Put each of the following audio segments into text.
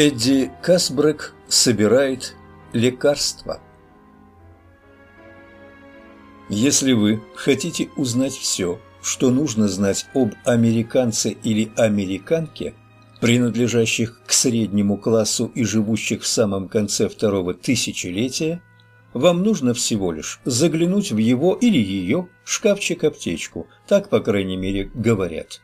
Эдди Касбрек собирает лекарства. Если вы хотите узнать все, что нужно знать об американце или американке, принадлежащих к среднему классу и живущих в самом конце второго тысячелетия, вам нужно всего лишь заглянуть в его или ее шкафчик-аптечку, так, по крайней мере, говорят.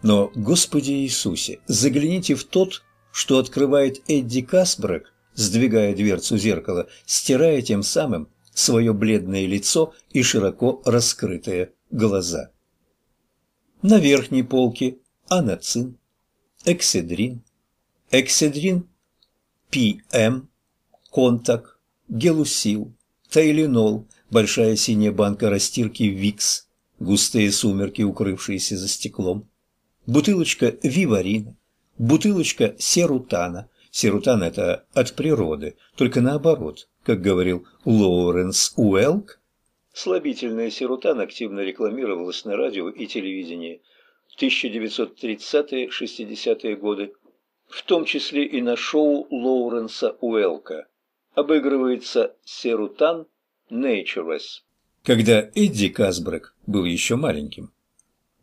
Но, Господи Иисусе, загляните в тот что открывает Эдди Касбрек, сдвигая дверцу зеркала, стирая тем самым свое бледное лицо и широко раскрытые глаза. На верхней полке анацин, экседрин, экседрин ПМ, контак, гелусил, тайленол, большая синяя банка растирки Викс, густые сумерки, укрывшиеся за стеклом, бутылочка виварина, бутылочка серутана. Серутан – это от природы, только наоборот, как говорил Лоуренс Уэлк. Слабительная серутан активно рекламировалась на радио и телевидении в 1930-60-е годы, в том числе и на шоу Лоуренса Уэлка. Обыгрывается серутан Natureless. Когда Эдди Касбрек был еще маленьким,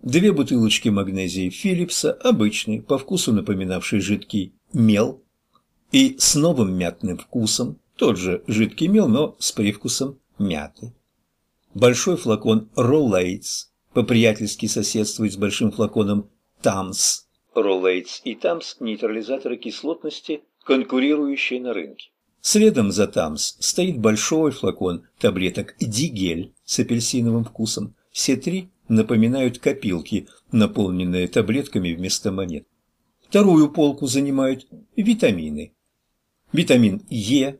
две бутылочки магнезии Филлипса, обычные, по вкусу напоминавший жидкий мел, и с новым мятным вкусом, тот же жидкий мел, но с привкусом мяты. Большой флакон Роллейтс по-приятельски соседствует с большим флаконом Тамс. Роллейтс и Тамс – нейтрализаторы кислотности, конкурирующие на рынке. Следом за Тамс стоит большой флакон таблеток Дигель с апельсиновым вкусом. Все три напоминают копилки, наполненные таблетками вместо монет. Вторую полку занимают витамины. Витамин Е,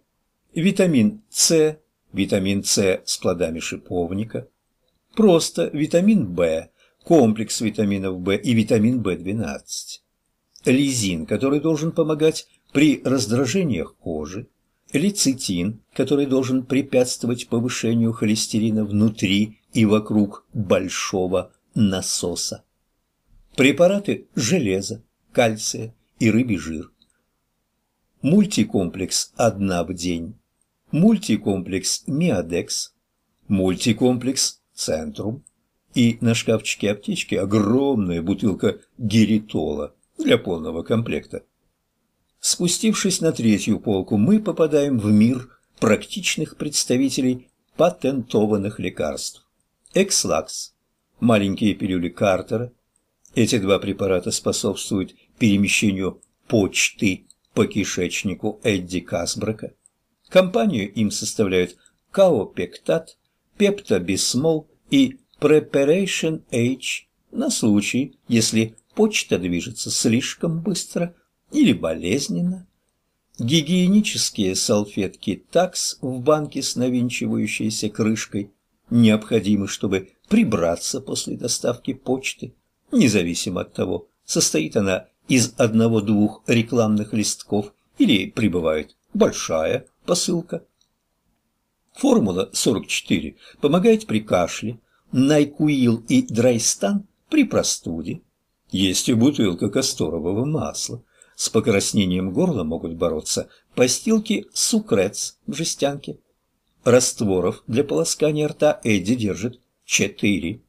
витамин С, витамин С с плодами шиповника, просто витамин В, комплекс витаминов В и витамин В12. Лизин, который должен помогать при раздражениях кожи, лецитин, который должен препятствовать повышению холестерина внутри и вокруг большого насоса. Препараты железа, кальция и рыбий жир. Мультикомплекс «Одна в день», мультикомплекс «Миодекс», мультикомплекс «Центрум» и на шкафчике аптечки огромная бутылка геритола для полного комплекта. Спустившись на третью полку, мы попадаем в мир практичных представителей патентованных лекарств. Экслакс, маленькие пилюли Картера. Эти два препарата способствуют перемещению почты по кишечнику Эдди Касбрека. Компанию им составляют каопектат, пептобисмол и Preparation H на случай, если почта движется слишком быстро или болезненно. Гигиенические салфетки такс в банке с навинчивающейся крышкой необходимы, чтобы прибраться после доставки почты, независимо от того, состоит она из одного-двух рекламных листков или прибывает большая посылка. Формула 44 помогает при кашле, найкуил и драйстан при простуде. Есть и бутылка касторового масла. С покраснением горла могут бороться постилки сукрец в жестянке. Растворов для полоскания рта Эдди держит 4.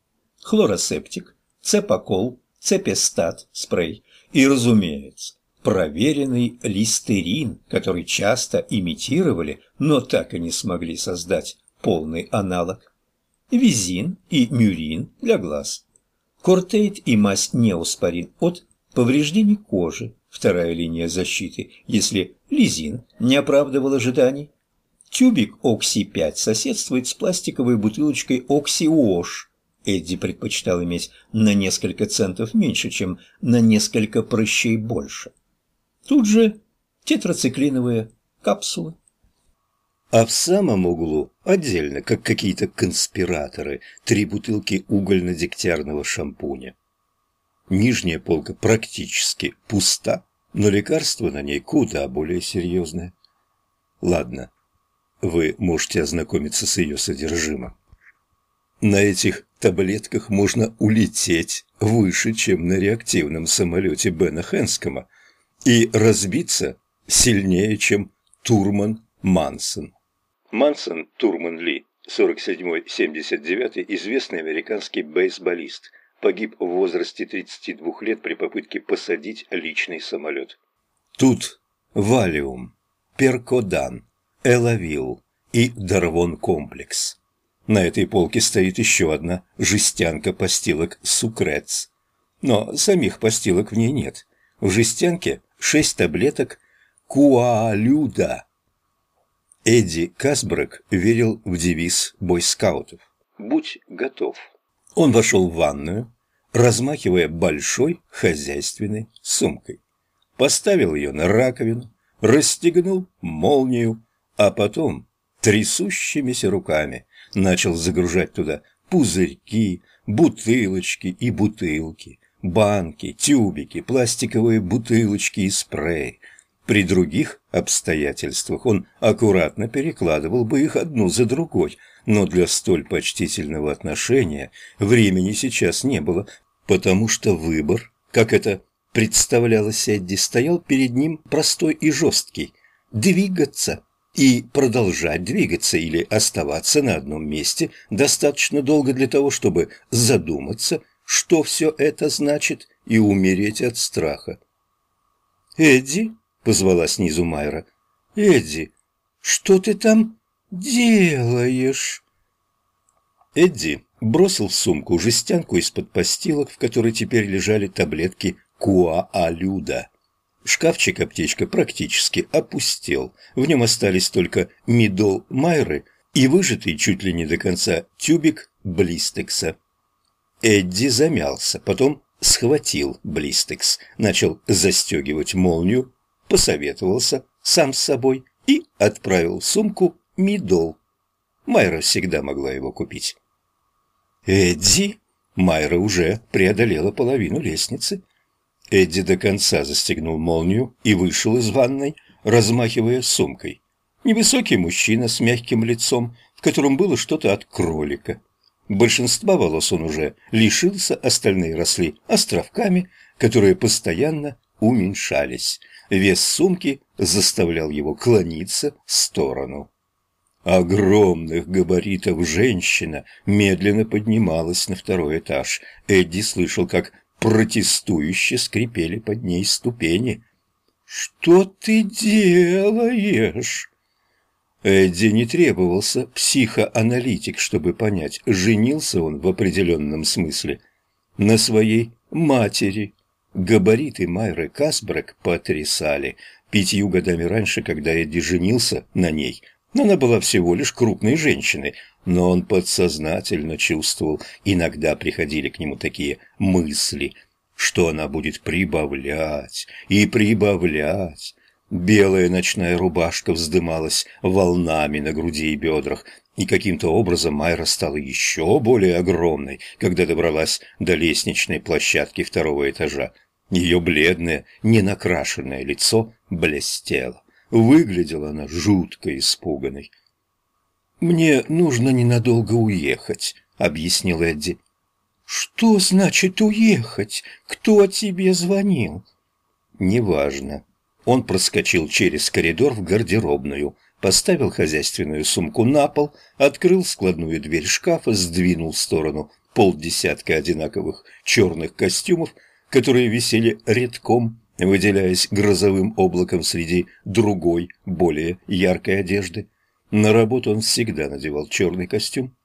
Хлоросептик, цепокол, цепестат, спрей и, разумеется, проверенный листерин, который часто имитировали, но так и не смогли создать полный аналог. Визин и мюрин для глаз. Кортейт и мазь неоспорин от повреждений кожи, вторая линия защиты, если лизин не оправдывал ожиданий. Тюбик Окси-5 соседствует с пластиковой бутылочкой Окси-Ош. Эдди предпочитал иметь на несколько центов меньше, чем на несколько прыщей больше. Тут же тетрациклиновые капсулы. А в самом углу, отдельно, как какие-то конспираторы, три бутылки угольно-дегтярного шампуня. Нижняя полка практически пуста, но лекарство на ней куда более серьезное. Ладно, вы можете ознакомиться с ее содержимым. На этих таблетках можно улететь выше, чем на реактивном самолете Бена Хэнскома. и разбиться сильнее, чем Турман Мансон. Мансон Турман Ли, 47-79, известный американский бейсболист, погиб в возрасте 32 лет при попытке посадить личный самолет. Тут Валиум, Перкодан, Элавил и Дарвон комплекс. На этой полке стоит еще одна жестянка постилок Сукрец. Но самих постилок в ней нет. В жестянке шесть таблеток Куалюда. Эдди Касбрек верил в девиз бойскаутов «Будь готов». Он вошел в ванную, размахивая большой хозяйственной сумкой. Поставил ее на раковину, расстегнул молнию, а потом трясущимися руками начал загружать туда пузырьки, бутылочки и бутылки, банки, тюбики, пластиковые бутылочки и спрей. При других обстоятельствах он аккуратно перекладывал бы их одну за другой, но для столь почтительного отношения времени сейчас не было, потому что выбор, как это представлялось Эдди, стоял перед ним простой и жесткий – двигаться и продолжать двигаться или оставаться на одном месте достаточно долго для того, чтобы задуматься, что все это значит, и умереть от страха. «Эдди?» — позвала снизу Майра. «Эдди, что ты там делаешь?» Эдди бросил в сумку жестянку из-под постилок, в которой теперь лежали таблетки Куа-Алюда. Шкафчик-аптечка практически опустел. В нем остались только мидол Майры и выжатый чуть ли не до конца тюбик Блистекса. Эдди замялся, потом схватил Блистекс, начал застегивать молнию, посоветовался сам с собой и отправил в сумку мидол. Майра всегда могла его купить. «Эдди!» Майра уже преодолела половину лестницы. Эдди до конца застегнул молнию и вышел из ванной, размахивая сумкой. Невысокий мужчина с мягким лицом, в котором было что-то от кролика. Большинства волос он уже лишился, остальные росли островками, которые постоянно уменьшались. Вес сумки заставлял его клониться в сторону. Огромных габаритов женщина медленно поднималась на второй этаж. Эдди слышал, как протестующе скрипели под ней ступени. «Что ты делаешь?» Эдди не требовался психоаналитик, чтобы понять, женился он в определенном смысле на своей матери. Габариты Майры Касбрек потрясали. Пятью годами раньше, когда Эдди женился на ней, она была всего лишь крупной женщиной, но он подсознательно чувствовал, иногда приходили к нему такие мысли, что она будет прибавлять и прибавлять. Белая ночная рубашка вздымалась волнами на груди и бедрах, и каким-то образом Майра стала еще более огромной, когда добралась до лестничной площадки второго этажа. Ее бледное, ненакрашенное лицо блестело. Выглядела она жутко испуганной. «Мне нужно ненадолго уехать», — объяснил Эдди. «Что значит уехать? Кто тебе звонил?» «Неважно». Он проскочил через коридор в гардеробную, поставил хозяйственную сумку на пол, открыл складную дверь шкафа, сдвинул в сторону полдесятка одинаковых черных костюмов, которые висели редком, выделяясь грозовым облаком среди другой, более яркой одежды. На работу он всегда надевал черный костюм.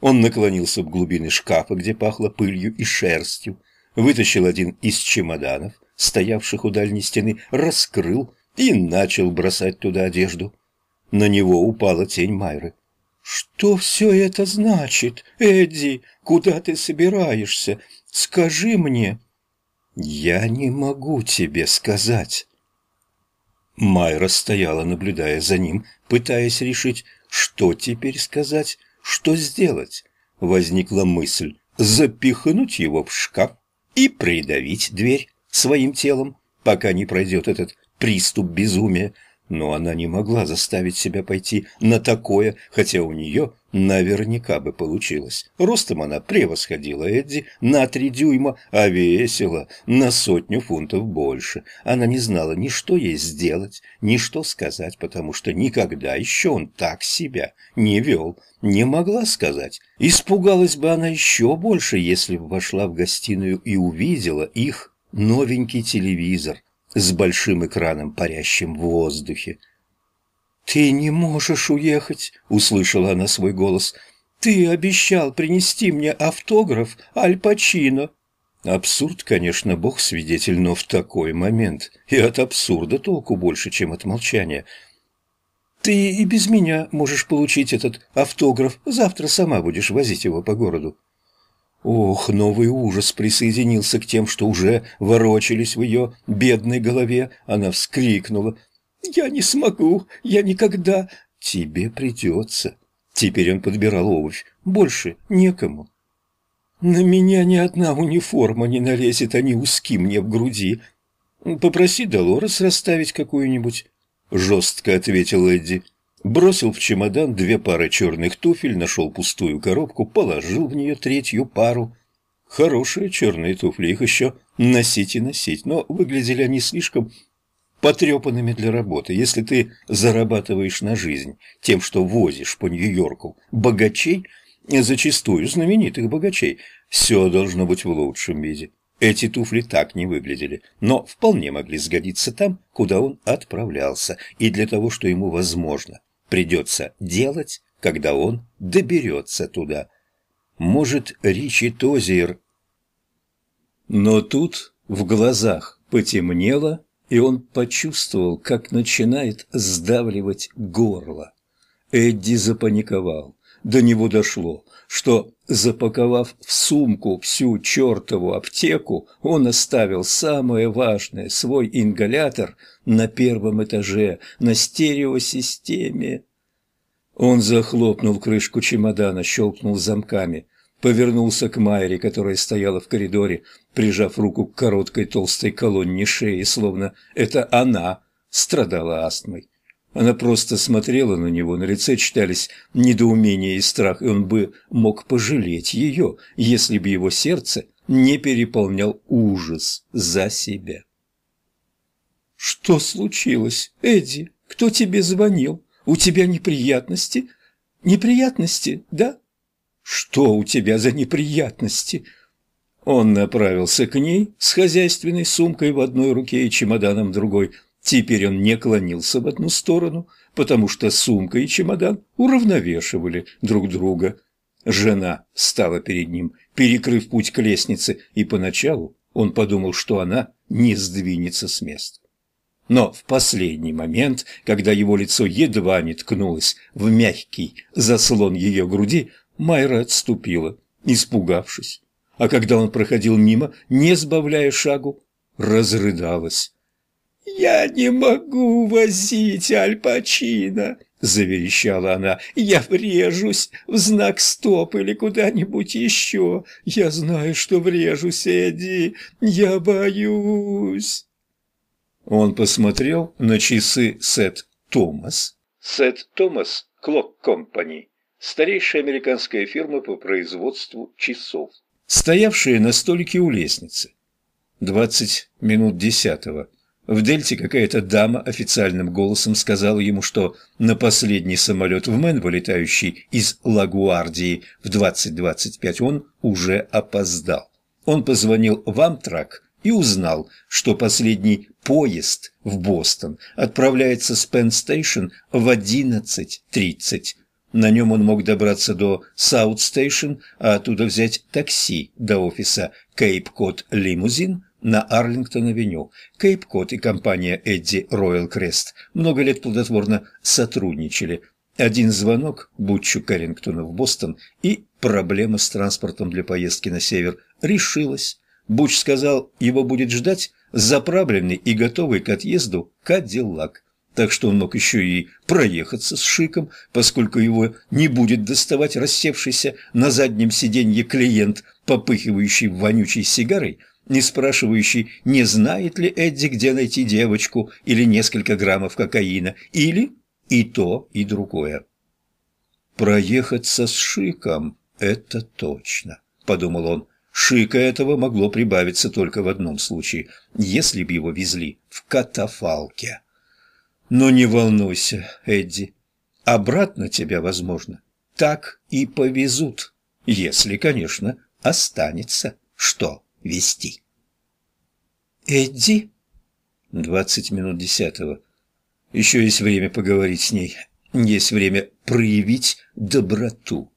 Он наклонился в глубины шкафа, где пахло пылью и шерстью, вытащил один из чемоданов, стоявших у дальней стены, раскрыл и начал бросать туда одежду. На него упала тень Майры. «Что все это значит, Эдди? Куда ты собираешься? Скажи мне!» «Я не могу тебе сказать». Майра стояла, наблюдая за ним, пытаясь решить, что теперь сказать, что сделать. Возникла мысль запихнуть его в шкаф и придавить дверь своим телом, пока не пройдет этот приступ безумия. Но она не могла заставить себя пойти на такое, хотя у нее наверняка бы получилось. Ростом она превосходила Эдди на три дюйма, а весила на сотню фунтов больше. Она не знала ни что ей сделать, ни что сказать, потому что никогда еще он так себя не вел, не могла сказать. Испугалась бы она еще больше, если бы вошла в гостиную и увидела их новенький телевизор с большим экраном, парящим в воздухе. «Ты не можешь уехать», — услышала она свой голос. «Ты обещал принести мне автограф Аль Пачино». Абсурд, конечно, бог свидетель, но в такой момент и от абсурда толку больше, чем от молчания. «Ты и без меня можешь получить этот автограф. Завтра сама будешь возить его по городу». Ох, новый ужас присоединился к тем, что уже ворочались в ее бедной голове. Она вскрикнула. «Я не смогу, я никогда...» «Тебе придется». Теперь он подбирал обувь. Больше некому. «На меня ни одна униформа не налезет, они узки мне в груди. Попроси Долорес расставить какую-нибудь». Жестко ответил Эдди. Бросил в чемодан две пары черных туфель, нашел пустую коробку, положил в нее третью пару. Хорошие черные туфли, их еще носить и носить, но выглядели они слишком потрепанными для работы. Если ты зарабатываешь на жизнь тем, что возишь по Нью-Йорку богачей, зачастую знаменитых богачей, все должно быть в лучшем виде. Эти туфли так не выглядели, но вполне могли сгодиться там, куда он отправлялся, и для того, что ему возможно придется делать, когда он доберется туда. Может, Ричи Тозиер... Но тут в глазах потемнело, и он почувствовал, как начинает сдавливать горло. Эдди запаниковал. До него дошло, что, запаковав в сумку всю чертову аптеку, он оставил самое важное, свой ингалятор, на первом этаже, на стереосистеме. Он захлопнул крышку чемодана, щелкнул замками, повернулся к Майре, которая стояла в коридоре, прижав руку к короткой толстой колонне шеи, словно это она страдала астмой. Она просто смотрела на него, на лице читались недоумение и страх, и он бы мог пожалеть ее, если бы его сердце не переполнял ужас за себя. «Что случилось, Эдди? Кто тебе звонил? У тебя неприятности? Неприятности, да? Что у тебя за неприятности?» Он направился к ней с хозяйственной сумкой в одной руке и чемоданом в другой – Теперь он не клонился в одну сторону, потому что сумка и чемодан уравновешивали друг друга. Жена стала перед ним, перекрыв путь к лестнице, и поначалу он подумал, что она не сдвинется с места. Но в последний момент, когда его лицо едва не ткнулось в мягкий заслон ее груди, Майра отступила, испугавшись. А когда он проходил мимо, не сбавляя шагу, разрыдалась. «Я не могу возить Аль Пачино!» — заверещала она. «Я врежусь в знак стоп или куда-нибудь еще. Я знаю, что врежусь, Эдди. Я боюсь!» Он посмотрел на часы Сет Томас. Сет Томас Клок Компани. Старейшая американская фирма по производству часов. Стоявшие на столике у лестницы. Двадцать минут десятого. В Дельте какая-то дама официальным голосом сказала ему, что на последний самолет в Мэн, вылетающий из Лагуардии в 20.25, он уже опоздал. Он позвонил в Амтрак и узнал, что последний поезд в Бостон отправляется с Пенн-стейшн в 11.30. На нем он мог добраться до Саут-стейшн, а оттуда взять такси до офиса Кейп-Код Лимузин на Арлингтон-авеню. Кейп-Код и компания Эдди Royal Crest много лет плодотворно сотрудничали. Один звонок Бутчу Кэррингтона в Бостон, и проблема с транспортом для поездки на север решилась. Буч сказал, его будет ждать заправленный и готовый к отъезду Кадиллак. Так что он мог еще и проехаться с Шиком, поскольку его не будет доставать рассевшийся на заднем сиденье клиент, попыхивающий вонючей сигарой – не спрашивающий, не знает ли Эдди, где найти девочку или несколько граммов кокаина, или и то, и другое. «Проехаться с Шиком — это точно», — подумал он. Шика этого могло прибавиться только в одном случае, если бы его везли в катафалке. Но не волнуйся, Эдди, обратно тебя, возможно, так и повезут, если, конечно, останется что вести. Эдди? Двадцать минут десятого. Еще есть время поговорить с ней, есть время проявить доброту.